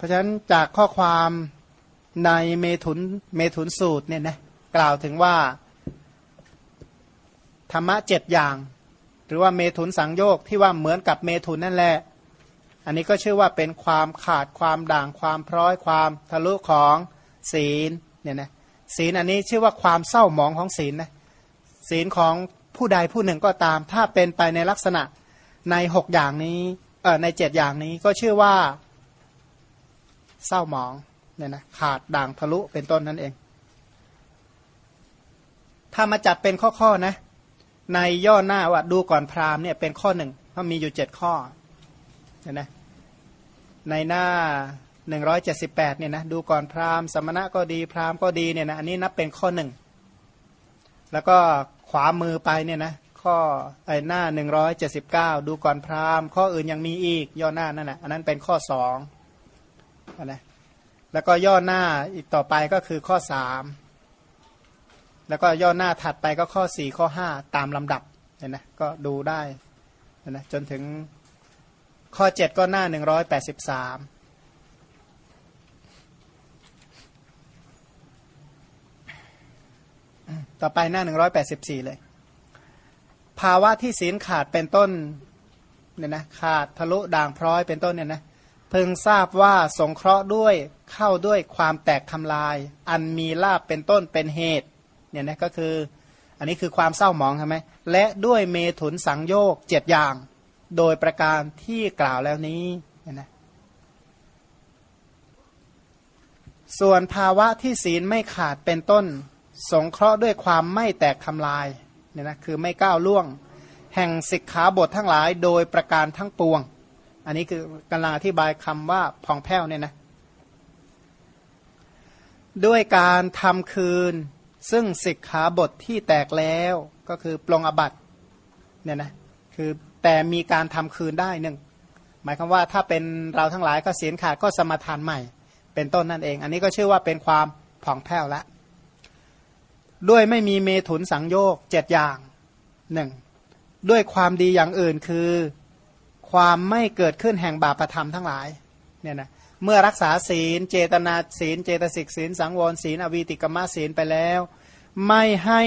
เพราะฉะนั้นจากข้อความในเมถุนเมถุนสูตรเนี่ยนะกล่าวถึงว่า ธรรมะเจ็ดอย่าง หรือว่าเมถุนสังโยกที่ว่าเหมือนกับเมถุนนั่นแหละ อันนี้ก็ชื่อว่าเป็นความขาดความด่างความพร้อยความทะลุของศีลเนี่ยนะศีลอันนี้ชื่อว่าความเศร้าหมองของศีลนะศีลของผู้ใดผู้หนึ่งก็ตาม ถ้าเป็นไปในลักษณะในหกอย่างนี้เออในเจ็ดอย่างนี้ก็ชื่อว่า เศร้าหมองเนี่ยนะขาดด่างทะลุเป็นต้นนั่นเอง ถ้ามาจัดเป็นข้อๆนะ ในย่อหน้าว่าดูก่อนพราหมณ์เนี่ยเป็นข้อหนึ่งเพราะมีอยู่เจ็ดข้อเห็นไหมในหน้าหนึ่งร้อยเจ็ดสิบแปดเนี่ยนะดูก่อนพราหมณ์สมณะก็ดีพราหมณ์ก็ดีเนี่ยนะอันนี้นับเป็นข้อหนึ่งแล้วก็ขวามือไปเนี่ยนะข้อไอหน้าหนึ่งร้อยเจ็ดสิบเก้าดูก่อนพราหมณ์ ข้ออื่นยังมีอีกย่อหน้านั่นนะอันนั้นเป็นข้อสอง นะแล้วก็ย่อหน้าอีกต่อไปก็คือข้อสามแล้วก็ย่อหน้าถัดไปก็ข้อสี่ข้อห้าตามลำดับเห็นไหมก็ดูได้นะจนถึงข้อเจ็ดก็หน้าหนึ่งร้อยแปดสิบสามต่อไปหน้าหนึ่งร้อยแปดสิบสี่เลย ภาวะที่ศีลขาดเป็นต้นเนี่ยนะขาดทะลุด่างพร้อยเป็นต้นเนี่ยนะ เพิ่งทราบว่าสงเคราะห์ด้วยเข้าด้วยความแตกทำลาย อันมีลาบเป็นต้นเป็นเหตุเนี่ยนะก็คือ อันนี้คือความเศร้าหมองใช่ไหมและด้วยเมถุนสังโยกเจ็ดอย่าง โดยประการที่กล่าวแล้วนี้เนี่ยนะส่วนภาวะที่ศีลไม่ขาดเป็นต้น สงเคราะห์ด้วยความไม่แตกทำลายเนี่ยนะคือไม่ก้าวล่วง แห่งสิกขาบททั้งหลายโดยประการทั้งปวง อันนี้คือกำลังอธิบายคำว่าผ่องแผ้วเนี่ยนะ ด้วยการทำคืน ซึ่งสิกขาบทที่แตกแล้วก็คือปลงอบัตเนี่ยนะคือแต่มีการทำคืนได้หนึ่งหมายความว่าถ้าเป็นเราทั้งหลายก็เสียนขาดก็สมทานใหม่ เป็นต้นนั่นเอง อันนี้ก็ชื่อว่าเป็นความผ่องแผ้วละด้วยไม่มีเมถุนสังโยกเจ็ดอย่างหนึ่งด้วยความดีอย่างอื่นคือ ความไม่เกิดขึ้นแห่งบาปธรรมทั้งหลายเนี่ยนะเมื่อรักษาศีล เจตนาศีล เจตสิกศีล สังวรศีล อวีติกมะศีลไปแล้ว ไม่ให้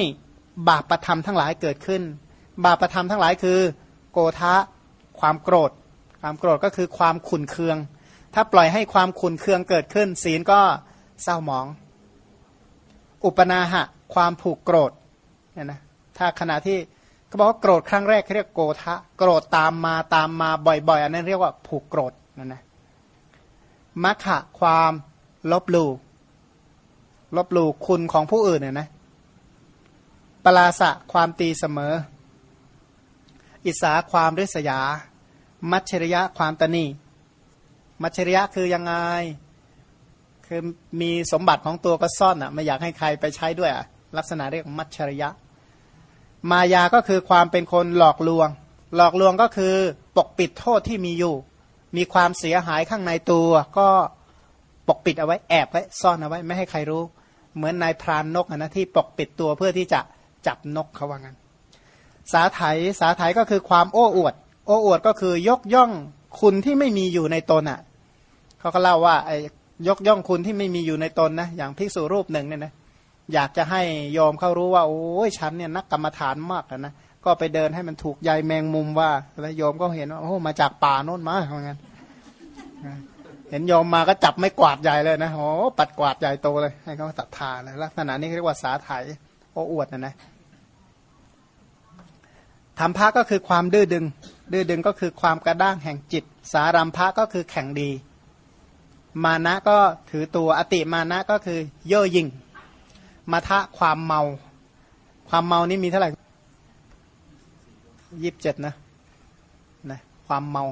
บาปประธรรมทั้งหลายเกิดขึ้น บาปประธรรมทั้งหลายคือ โกทะความโกรธ ความโกรธก็คือความขุนเคือง ถ้าปล่อยให้ความขุนเคืองเกิดขึ้น ศีลก็เศร้าหมอง อุปนาหะ ความผูกโกรธเนี่ยนะถ้าขณะที่ เขาบอกว่าโกรธครั้งแรกเขาเรียกโกทะ โกรธตามมาตามมาบ่อยๆ อันนั้นเรียกว่าผูกโกรธนั่นนะมัคคะความลบลู่ลบลู่คุณของผู้อื่นเนี่ยนะปลาสะความตีเสมอ อิสาความริษยา มัชริยะความตนีมัชริยะคือยังไง คือมีสมบัติของตัวก็ซ่อนอะ ไม่อยากให้ใครไปใช้ด้วยอะ ลักษณะเรียกมัชริยะ มายาก็คือความเป็นคนหลอกลวง หลอกลวงก็คือปกปิดโทษที่มีอยู่ มีความเสียหายข้างในตัวก็ปกปิดเอาไว้แอบไว้ซ่อนเอาไว้ไม่ให้ใครรู้ เหมือนนายพรานนกนะที่ปกปิดตัวเพื่อที่จะจับนกเขาว่างั้น สาไถสาไถก็คือความโอ้อวด โอ้อวดก็คือยกย่องคุณที่ไม่มีอยู่ในตนอะเขาก็เล่าว่าไอ้ยกย่องคุณที่ไม่มีอยู่ในตนนะอย่างภิกษุรูปหนึ่งเนี่ยนะ อยากจะให้ยอมเขารู้ว่าโอ้ยฉันเนี่ยนักกรรมฐานมากนะก็ไปเดินให้มันถูกใยแมงมุมว่าแล้วยอมก็เห็นว่าโอ้มาจากป่าโน่นมาเหมือนกันเห็นยอมมาก็จับไม่กวาดใหญ่เลยนะโอ้ปัดกวาดใหญ่โตเลย ให้เขาตัดทานลักษณะนี้เรียกว่าสาไถโอ้อวดนะนะธรรมภะก็คือความดื้อดึง ดื้อดึงก็คือความกระด้างแห่งจิต สารัมภะก็คือแข่งดี มานะก็ถือตัวอติมานะก็คือเย่อหยิ่ง มาทะความเมา ความเมานี่มีเท่าไหร่ยีิบเจ็ดนะนะ ความเมา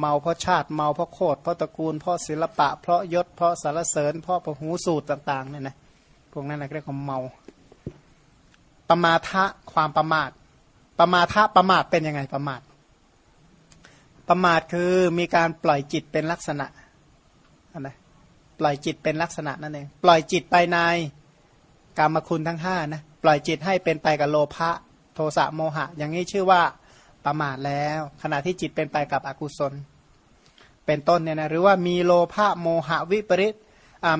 เมาเพราะชาติเมาเพราะโคตรเพราะตระกูลเพราะศิลปะ เพราะยศเพราะสารเสริญ เพราะประหูสูตรต่างๆเนี่ยนะพวกนั้นนะเรียกว่าเมา ประมาทะความประมาท ประมาทะประมาทเป็นยังไงประมาท ประมาทคือมีการปล่อยจิตเป็นลักษณะนะปล่อยจิตเป็นลักษณะนั่นเองปล่อยจิตไปใน กรรมคุณทั้งห้านะปล่อยจิตให้เป็นไปกับโลภะโทสะโมหะ อย่างนี้ชื่อว่าประมาทแล้ว ขณะที่จิตเป็นไปกับอกุศล เป็นต้นเนี่ยนะหรือว่ามีโลภะโมหะวิปริต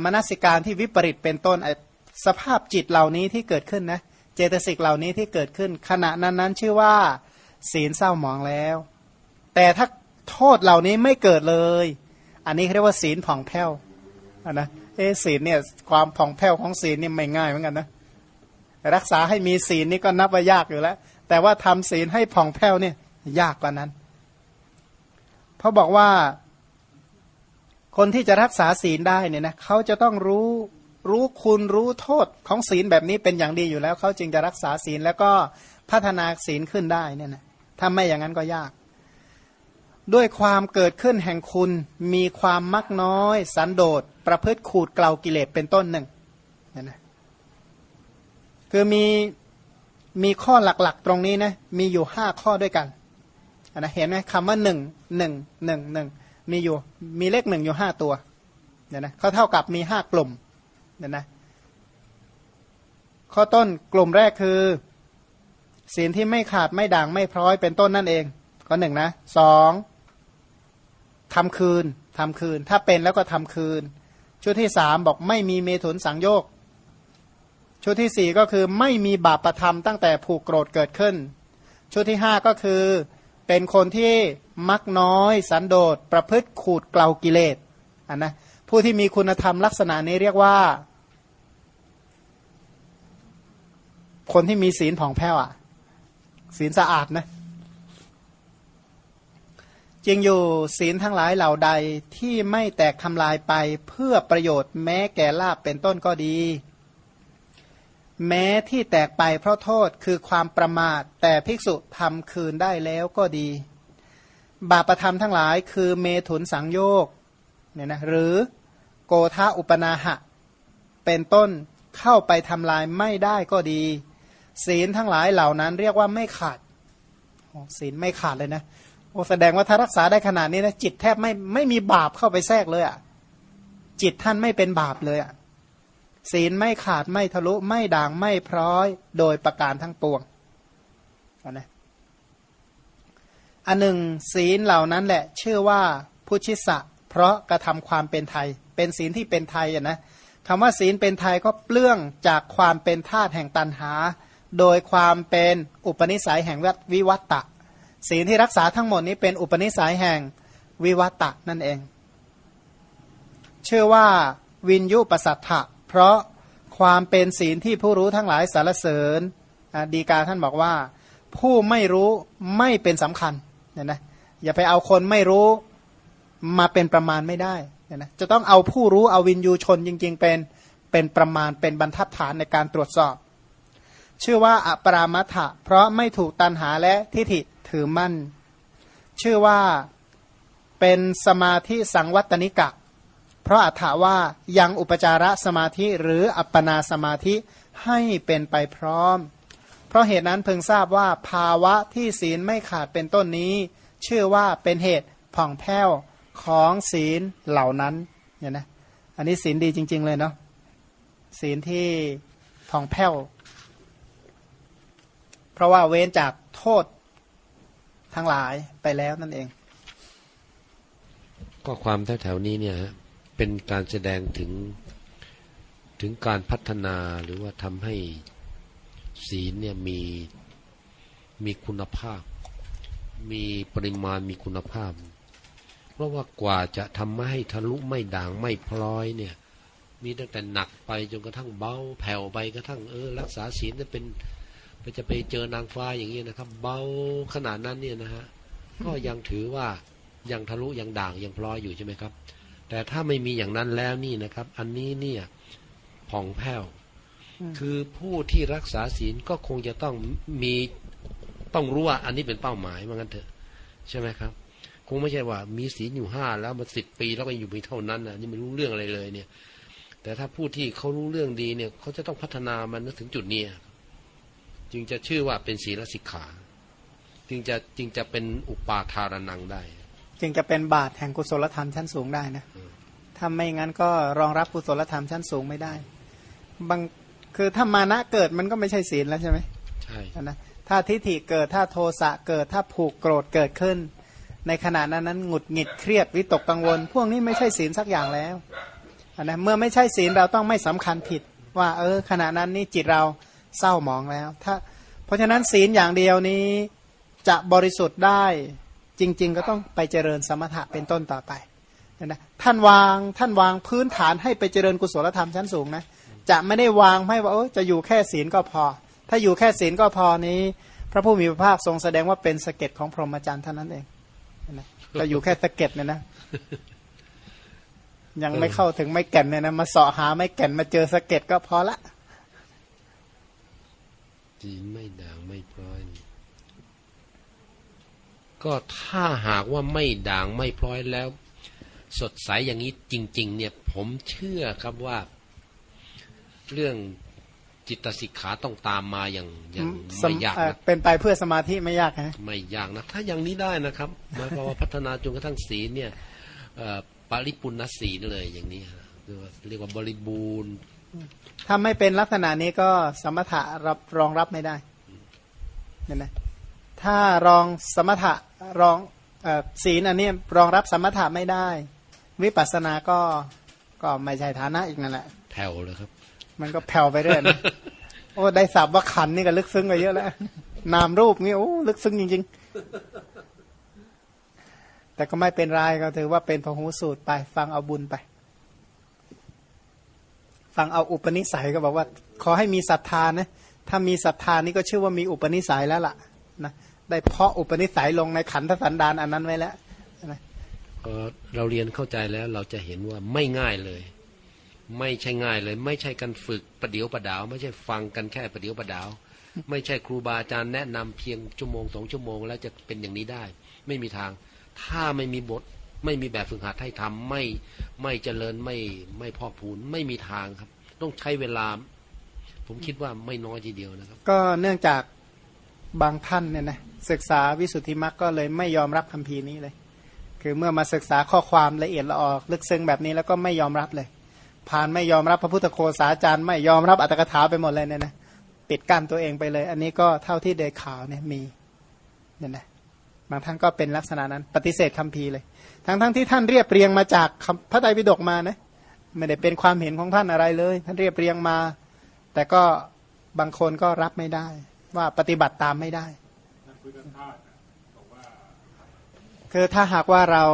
มนสิการที่วิปริตเป็นต้นสภาพจิตเหล่านี้ที่เกิดขึ้นนะเจตสิกเหล่านี้ที่เกิดขึ้น ขณะนั้นนั้นชื่อว่าศีลเศร้าหมองแล้ว แต่ถ้าโทษเหล่านี้ไม่เกิดเลย อันนี้เรียกว่าศีลผ่องแผ้วนะ เอศีลเนี่ยความผ่องแผ้วของศีลนี่ไม่ง่ายเหมือนกันนะรักษาให้มีศีลนี่ก็นับว่ายากอยู่แล้ว แต่ว่าทำศีลให้ผ่องแผ้วเนี่ยยากกว่านั้นเพราะบอกว่า คนที่จะรักษาศีลได้เนี่ยนะเขาจะต้องรู้รู้คุณรู้โทษของศีลแบบนี้เป็นอย่างดีอยู่แล้วเขาจึงจะรักษาศีลแล้วก็พัฒนาศีลขึ้นได้เนี่ยนะถ้าไม่อย่างนั้นก็ยาก ด้วยความเกิดขึ้นแห่งคุณมีความมักน้อย สันโดษประพฤติขูดเกลากิเลสเป็นต้นหนึ่งนี่นะคือมีมีข้อหลักๆตรงนี้นะมีอยู่ห้าข้อด้วยกันนะเห็นไหมคำว่าหนึ่งหนึ่งหนึ่งหนึ่งมีอยู่มีเลขหนึ่งอยู่ห้าตัวเนี่ยนะเขาเท่ากับมีห้ากลุ่มเนี่ยนะข้อต้นกลุ่มแรกคือ ศีลที่ไม่ขาดไม่ด่างไม่พร้อยเป็นต้นนั่นเอง ข้อหนึ่งนะสอง ทำคืนทำคืน ถ้าเป็นแล้วก็ทำคืน ชุดที่สามบอกไม่มีเมถุนสังโยก ชุดที่สี่ก็คือไม่มีบาปประทำตั้งแต่ผูกโกรธเกิดขึ้น ชุดที่ห้าก็คือเป็นคนที่มักน้อยสันโดษประพฤติขูดเกลากิเลสอันนะผู้ที่มีคุณธรรมลักษณะนี้เรียกว่า คนที่มีศีลผ่องแผ้วอะศีลสะอาดนะ จริงอยู่ศีลทั้งหลายเหล่าใดที่ไม่แตกทำลายไปเพื่อประโยชน์แม้แก่ลาบเป็นต้นก็ดี แม้ที่แตกไปเพราะโทษคือความประมาท แต่ภิกษุทำคืนได้แล้วก็ดี บาปประทำทั้งหลายคือเมถุนสังโยกเนี่ยนะหรือโกธาอุปนาหะ เป็นต้นเข้าไปทำลายไม่ได้ก็ดี ศีลทั้งหลายเหล่านั้นเรียกว่าไม่ขาดศีลไม่ขาดเลยนะ โอ้แสดงว่าถ้ารักษาได้ขนาดนี้นะจิตแทบไม่ไม่มีบาปเข้าไปแทรกเลยอะ่ะจิตท่านไม่เป็นบาปเลยอะ่ะศีลไม่ขาดไม่ทะลุไม่ด่างไม่พร้อย โดยประการทั้งปวงนะอันหนึ่ง ศีลเหล่านั้นแหละ ชื่อว่าพุชิสะ เพราะกระทำความเป็นไทย เป็นศีลที่เป็นไทยอะนะคำว่าศีลเป็นไทยก็เปลื้องจากความเป็นธาตุแห่งตันหา โดยความเป็นอุปนิสัยแห่งวิวัตตะ ศีลที่รักษาทั้งหมดนี้เป็นอุปนิสัยแห่งวิวัตะนั่นเองเชื่อว่าวินยุปสัทธะเพราะความเป็นศีลที่ผู้รู้ทั้งหลายสารเสริญดีกาท่านบอกว่า ผู้ไม่รู้ไม่เป็นสำคัญเนี่ยนะอย่าไปเอาคนไม่รู้มาเป็นประมาณไม่ได้เนี่ยนะจะต้องเอาผู้รู้เอาวินยูชนจริง ๆ เป็นเป็นประมาณเป็นบรรทัดฐานในการตรวจสอบ ชื่อว่าอปรามัทะเพราะไม่ถูกตันหาและทิฏฐิ ถือมั่น ชื่อว่าเป็นสมาธิสังวัตนิกะ เพราะอัฏฐาว่ายังอุปจาระสมาธิหรืออัปปนาสมาธิให้เป็นไปพร้อม เพราะเหตุนั้นเพิ่งทราบว่าภาวะที่ศีลไม่ขาดเป็นต้นนี้ ชื่อว่าเป็นเหตุผ่องแผ้วของศีลเหล่านั้นเนี่ยนะอันนี้ศีลดีจริง ๆ เลยเนาะศีลที่ผ่องแผ้ว เพราะว่าเว้นจากโทษ ทั้งหลายไปแล้วนั่นเอง ก็ความแถวๆนี้เนี่ยเป็นการแสดงถึงถึงการพัฒนาหรือว่าทำให้ศีลเนี่ยมีมีคุณภาพ มีปริมาณมีคุณภาพ เพราะว่ากว่าจะทำม่ให้ทะลุไม่ด่างไม่พลอยเนี่ย มีตั้งแต่หนักไปจนกระทั่งเบาแผ่วไปกระทั่งเออ รักษาศีลจะเป็น ไปจะไปเจอนางฟ้าอย่างนี้นะครับ เบาขนาดนั้นเนี่ยนะฮะก็ยังถือว่ายังทะลุยังด่างยังพลอยอยู่ใช่ไหมครับ แต่ถ้าไม่มีอย่างนั้นแล้วนี่นะครับ อันนี้เนี่ยผ่องแผ้วคือผู้ที่รักษาศีลก็คงจะต้องมีต้องรู้ว่าอันนี้เป็นเป้าหมายว่างั้นเถอะ ใช่ไหมครับ คงไม่ใช่ว่ามีศีลอยู่ห้าแล้วมาสิบปีแล้วก็อยู่ไปเท่านั้นนะนี่ไม่รู้เรื่องอะไรเลยเนี่ย แต่ถ้าผู้ที่เขารู้เรื่องดีเนี่ยเขาจะต้องพัฒนามันถึงจุดนี้ จึงจะชื่อว่าเป็นศีลสิกขา จึงจะจึงจะเป็นอุปาทารนังได้ จึงจะเป็นบาตแห่งกุศลธรรมชั้นสูงได้นะถ้าไม่งั้นก็รองรับกุศลธรรมชั้นสูงไม่ได้บางคือถ้ามานะเกิดมันก็ไม่ใช่ศีลแล้วใช่ไหมใช่นะถ้าทิฏฐิเกิดถ้าโทสะเกิดถ้าผูกโกรธเกิดขึ้น ในขณะนั้นนั้นหงุดหงิดเครียดวิตกกังวล พวกนี้ไม่ใช่ศีลสักอย่างแล้วนะเมื่อไม่ใช่ศีลเราต้องไม่สำคัญผิด ว่า เออขณะนั้นนี่จิตเรา เศร้าหมองแล้ว ถ้า เพราะฉะนั้นศีลอย่างเดียวนี้จะบริสุทธิ์ได้จริง ๆ ก็ต้องไปเจริญสมถะเป็นต้นต่อไปนะท่านวางท่านวางพื้นฐานให้ไปเจริญกุศลธรรมชั้นสูงนะจะไม่ได้วางให้ว่าจะอยู่แค่ศีลก็พอ ถ้าอยู่แค่ศีลก็พอนี้ พระผู้มีพระภาคทรงแสดงว่าเป็นสะเก็ดของพรหมจรรย์เท่านั้นเองนะก็อยู่แค่สะเก็ดเนี่ยนะ ยังไม่เข้าถึงไม้แก่นเนี่ยนะมาเสาะหาไม้แก่นมาเจอสะเก็ดก็พอละ จีนไม่ด่างไม่พร้อย ก็ถ้าหากว่าไม่ด่างไม่พร้อยแล้ว สดใสอย่างนี้จริง ๆ เนี่ยผมเชื่อครับว่า เรื่องจิตสิกขาต้องตามมาอย่างอย่างไม่ยากนะเป็นไปเพื่อสมาธิไม่ยากนะไม่ยากนะถ้าอย่างนี้ได้นะครับหมายความว่าพัฒนาจนกระทั่งศีลเนี่ยปริปุณศีลเลยอย่างนี้เรียกว่าบริบูรณ์ ถ้าไม่เป็นลักษณะนี้ก็สมถะรับรองรับไม่ได้เนี่ยนะถ้ารองสมถะรองศีลอันนี้รองรับสมถะไม่ได้ วิปัสสนาก็ก็ไม่ใช่ฐานะอีกนั่นแหละแผ่วเลยครับ มันก็แผ่วไปเรื่อยนะโอ้ได้สับว่าขันนี่ก็ลึกซึ้งไปเยอะแล้วนามรูปนี่โอ้ลึกซึ้งจริง ๆ แต่ก็ไม่เป็นไรก็ถือว่าเป็นพหูสูตรไป ฟังเอาบุญไป ฟังเอาอุปนิสัยก็บอกว่า ขอให้มีศรัทธานะถ้ามีศรัทธานี่ก็ชื่อว่ามีอุปนิสัยแล้วล่ะนะได้เพาะอุปนิสัยลงในขันธสันดานอันนั้นไว้แล้วนะเราเรียนเข้าใจแล้วเราจะเห็นว่าไม่ง่ายเลย ไม่ใช่ง่ายเลย ไม่ใช่การฝึกประเดียวประดาว ไม่ใช่ฟังกันแค่ประเดียวประดาว ไม่ใช่ครูบาอาจารย์แนะนำเพียงชั่วโมงสองชั่วโมง แล้วจะเป็นอย่างนี้ได้ ไม่มีทาง ถ้าไม่มีบท ไม่มีแบบฝึกหัดให้ทำไม่ไม่เจริญไม่ไม่พอกพูนไม่มีทางครับ ต้องใช้เวลา ผมคิดว่าไม่น้อยทีเดียวนะครับ ก็เนื่องจากบางท่านเนี่ยนะศึกษาวิสุทธิมรรคก็เลยไม่ยอมรับคำพีร์นี้เลย คือเมื่อมาศึกษาข้อความละเอียดละออกลึกซึ้งแบบนี้แล้วก็ไม่ยอมรับเลยผ่านไม่ยอมรับพระพุทธโคสาจารย์ไม่ยอมรับอัตถกถาไปหมดเลยเนี่ยนะปิดกั้นตัวเองไปเลย อันนี้ก็เท่าที่เดข่าวเนี่ยมีเนี่ยนะบางท่านก็เป็นลักษณะนั้น ปฏิเสธคัมภีร์เลย ทั้งทั้งที่ท่านเรียบเรียงมาจากพระไตรปิฎกมานะไม่ได้เป็นความเห็นของท่านอะไรเลย ท่านเรียบเรียงมา แต่ก็บางคนก็รับไม่ได้ ว่าปฏิบัติตามไม่ได้ คือถ้าหากว่าเรา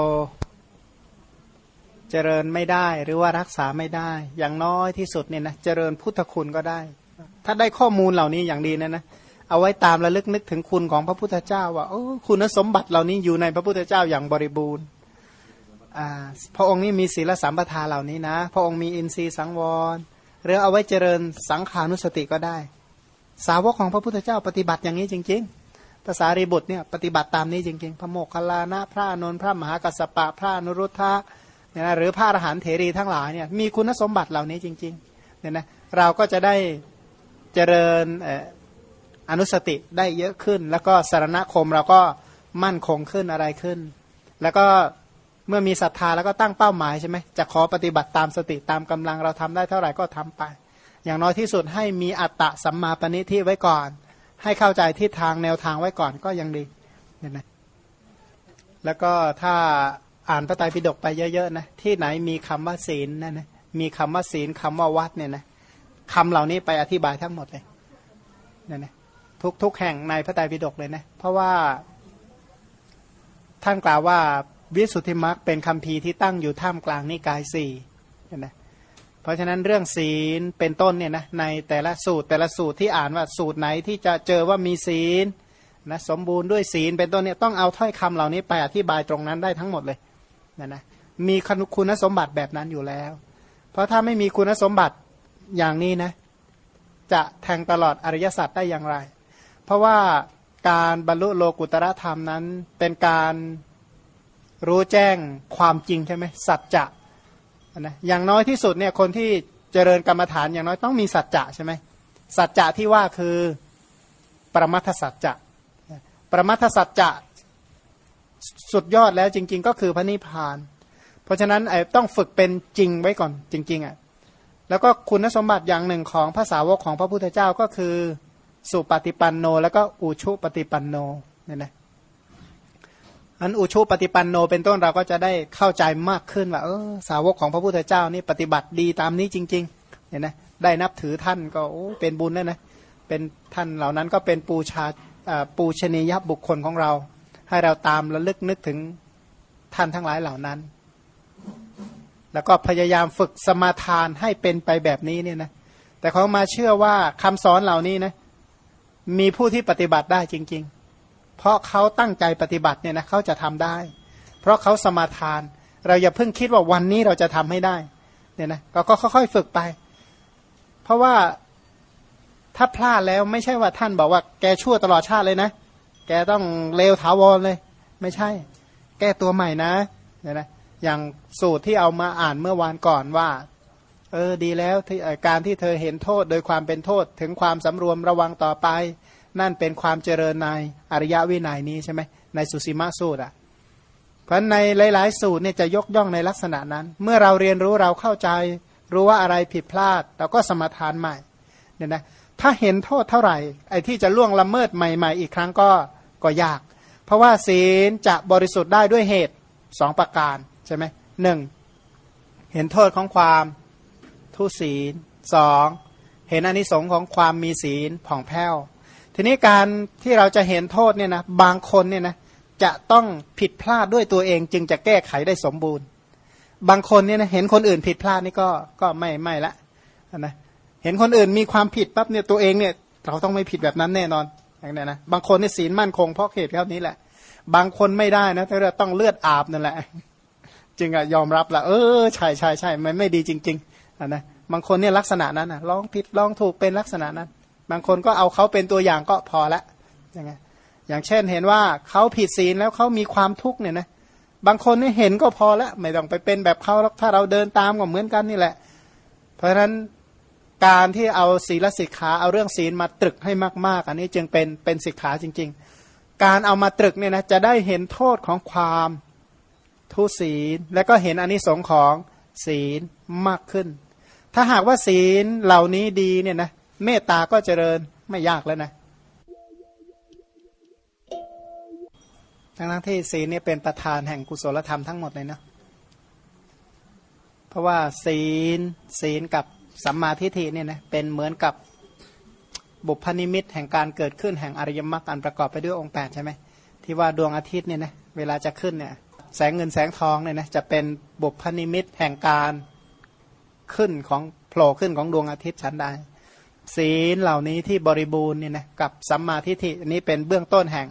เจริญไม่ได้หรือว่ารักษาไม่ได้ อย่างน้อยที่สุดเนี่ยนะเจริญพุทธคุณก็ได้ ถ้าได้ข้อมูลเหล่านี้อย่างดีนะนะเอาไว้ตามระลึกนึกถึงคุณของพระพุทธเจ้า ว่าโอ้คุณสมบัติเหล่านี้อยู่ในพระพุทธเจ้าอย่างบริบูรณ์ พระองค์นี้มีศีลสัมปทาเหล่านี้นะ พระองค์มีอินทรีย์สังวร หรือเอาไว้เจริญสังขานุสติก็ได้ สาวกของพระพุทธเจ้าปฏิบัติอย่างนี้จริง ๆ ภาษารีบุตรเนี่ยปฏิบัติตามนี้จริง ๆ พระโมคคัลลานะพระนนท์พระมหากัสสปะพระนุรุทธะเนี่ยนะหรือพระอรหันต์เถรีทั้งหลายเนี่ยมีคุณสมบัติเหล่านี้จริงๆเนี่ยนะเราก็จะได้เจริญอนุสติได้เยอะขึ้น แล้วก็สารณคมเราก็มั่นคงขึ้นอะไรขึ้น แล้วก็ เมื่อมีศรัทธาแล้วก็ตั้งเป้าหมายใช่ไหมจะขอปฏิบัติตามสติตามกำลังเราทำได้เท่าไหร่ก็ทำไป อย่างน้อยที่สุดให้มีอัตตะสัมมาปณิที่ไว้ก่อน ให้เข้าใจทิศทางแนวทางไว้ก่อนก็ยังดีเนี่ยนะแล้วก็ถ้าอ่านพระไตรปิฎกไปเยอะๆนะที่ไหนมีคำว่าศีลนั่นนะมีคำว่าศีลคำว่าวัดเนี่ยนะคำเหล่านี้ไปอธิบายทั้งหมดเลยนั่นนะทุกทุกแห่งในพระไตรปิฎกเลยนะเพราะว่าท่านกล่าวว่า วิสุทธิมรรคเป็นคำพีที่ตั้งอยู่ท่ามกลางนิกายสี่นะเพราะฉะนั้นเรื่องศีลเป็นต้นเนี่ยนะในแต่ละสูตรแต่ละสูตรที่อ่านว่าสูตรไหนที่จะเจอว่ามีศีลนะสมบูรณ์ด้วยศีลเป็นต้นเนี่ยต้องเอาถ้อยคำเหล่านี้ไปอธิบายตรงนั้นได้ทั้งหมดเลยนะนะมีคุณสมบัติแบบนั้นอยู่แล้ว เพราะถ้าไม่มีคุณสมบัติอย่างนี้นะจะแทงตลอดอริยสัจได้อย่างไร เพราะว่าการบรรลุโลกุตระธรรมนั้นเป็นการ รู้แจ้งความจริงใช่ไหมสัจจะนะอย่างน้อยที่สุดเนี่ยคนที่เจริญกรรมฐานอย่างน้อยต้องมีสัจจะใช่ไหมสัจจะที่ว่าคือประมัทสัจจะประมัทสัจจะสุดยอดแล้วจริง ๆ ก็คือพระนิพพาน เพราะฉะนั้นไอ้ต้องฝึกเป็นจริงไว้ก่อนจริงๆอะแล้วก็คุณสมบัติอย่างหนึ่งของภาษาวกของพระพุทธเจ้าก็คือ สุปฏิปันโน แล้วก็อุชุปฏิปันโนเนี่ยนะ อันอุชุปฏิปันโนเป็นต้นเราก็จะได้เข้าใจมากขึ้นว่าเออสาวกของพระพุทธเจ้านี่ปฏิบัติดีตามนี้จริงๆเนี่ยนะได้นับถือท่านก็เป็นบุญแล้วนะเป็นท่านเหล่านั้นก็เป็นปูชาปูชนียบุคคลของเรา ให้เราตามระลึกนึกถึงท่านทั้งหลายเหล่านั้น แล้วก็พยายามฝึกสมาทานให้เป็นไปแบบนี้เนี่ยนะแต่เขามาเชื่อว่าคำสอนเหล่านี้นะมีผู้ที่ปฏิบัติได้จริง ๆ เพราะเขาตั้งใจปฏิบัติเนี่ยนะเขาจะทำได้ เพราะเขาสมาทาน เราอย่าเพิ่งคิดว่าวันนี้เราจะทำให้ได้เนี่ยนะเราก็ค่อยๆฝึกไป เพราะว่าถ้าพลาดแล้วไม่ใช่ว่าท่านบอกว่า แกชั่วตลอดชาติเลยนะ แกต้องเลวถาวรเลย ไม่ใช่ แก้ตัวใหม่นะเนี่ยนะอย่างสูตรที่เอามาอ่านเมื่อวานก่อนว่า เออดีแล้วที่การที่เธอเห็นโทษโดยความเป็นโทษถึงความสำรวมระวังต่อไป นั่นเป็นความเจริญในอริยวินัยนี้ใช่ไหมในสุสีมาสูตรอะเพราะในหลาย ๆ สูตรเนี่ยจะยกย่องในลักษณะนั้น เมื่อเราเรียนรู้เราเข้าใจ รู้ว่าอะไรผิดพลาดเราก็สมทานใหม่เนี่ยนะถ้าเห็นโทษเท่าไหร่ไอ้ที่จะล่วงละเมิดใหม่ ๆ อีกครั้งก็ก็ยาก เพราะว่าศีลจะบริสุทธิ์ได้ด้วยเหตุสองประการใช่ไหมหนึ่งเห็นโทษของความทุศีลสองเห็นอนิสงค์ของความมีศีลผ่องแผ้ว ทีนี้การที่เราจะเห็นโทษเนี่ยนะบางคนเนี่ยนะจะต้องผิดพลาดด้วยตัวเอง จึงจะแก้ไขได้สมบูรณ์ บางคนเนี่ยนะเห็นคนอื่นผิดพลาดนี่ก็ก็ไม่ไม่ละนะเห็นคนอื่นมีความผิดปั๊บเนี่ยตัวเองเนี่ยเราต้องไม่ผิดแบบนั้นแน่นอนอย่างนี้นะบางคนเนี่ยศีลมั่นคงเพราะเหตุเท่นี้แหละ บางคนไม่ได้นะถ้าเราต้องเลือดอาบนั่นแหละ จึงอะยอมรับละเออใช่ใช่ใช่มันไม่ดีจริงๆนะบางคนเนี่ยลักษณะนั้นนะลองผิดลองถูกเป็นลักษณะนั้น บางคนก็เอาเขาเป็นตัวอย่างก็พอละอย่างไงอย่างเช่นเห็นว่าเขาผิดศีลแล้วเขามีความทุกข์เนี่ยนะบางคนนี่เห็นก็พอละไม่ต้องไปเป็นแบบเขาถ้าเราเดินตามก็เหมือนกันนี่แหละ เพราะฉะนั้นการที่เอาศีลสิกขาเอาเรื่องศีลมาตรึกให้มากๆ อันนี้จึงเป็นเป็นสิกขาจริง ๆ การเอามาตรึกเนี่ยนะจะได้เห็นโทษของความทุศีล และก็เห็นอนิสงค์ของศีลมากขึ้น ถ้าหากว่าศีลเหล่านี้ดีเนี่ยนะ เมตตาก็เจริญไม่ยากแล้วนะทั้งทั้งที่ศีลเนี่ยเป็นประธานแห่งกุศลธรรมทั้งหมดเลยนะ เพราะว่าศีลศีลกับสัมมาทิฏฐิเนี่ยนะเป็นเหมือนกับบุพนิมิตแห่งการเกิดขึ้นแห่งอริยมรรคอันประกอบไปด้วยองค์แปดใช่ไหมที่ว่าดวงอาทิตย์เนี่ยนะเวลาจะขึ้นเนี่ยแสงเงินแสงทองเนี่ยนะจะเป็นบุพนิมิตแห่งการขึ้นของโผล่ขึ้นของดวงอาทิตย์ชั้นใด ศีลเหล่านี้ที่บริบูรณ์เนี่ยนะกับสัมมาทิฏฐิอันนี้เป็นเบื้องต้นแห่ง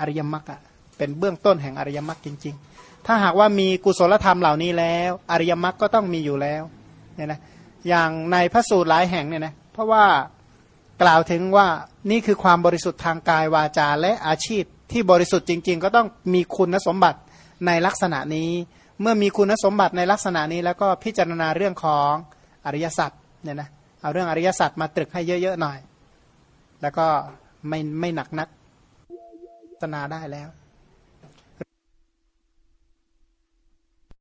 อริยมรรคอะเป็นเบื้องต้นแห่งอริยมรรคจริง ๆ ถ้าหากว่ามีกุศลธรรมเหล่านี้แล้ว อริยมรรคก็ต้องมีอยู่แล้วเนี่ยนะอย่างในพระสูตรหลายแห่งเนี่ยนะเพราะว่ากล่าวถึงว่านี่คือความบริสุทธิ์ทางกายวาจาและอาชีพที่บริสุทธิ์จริง ๆ ก็ต้องมีคุณสมบัติในลักษณะนี้ เมื่อมีคุณสมบัติในลักษณะนี้แล้วก็พิจารณาเรื่องของอริยสัจเนี่ยนะ เอาเรื่องอริยสัจมาตรึกให้เยอะๆหน่อย แล้วก็ไม่ไม่หนักนักตนาได้แล้ว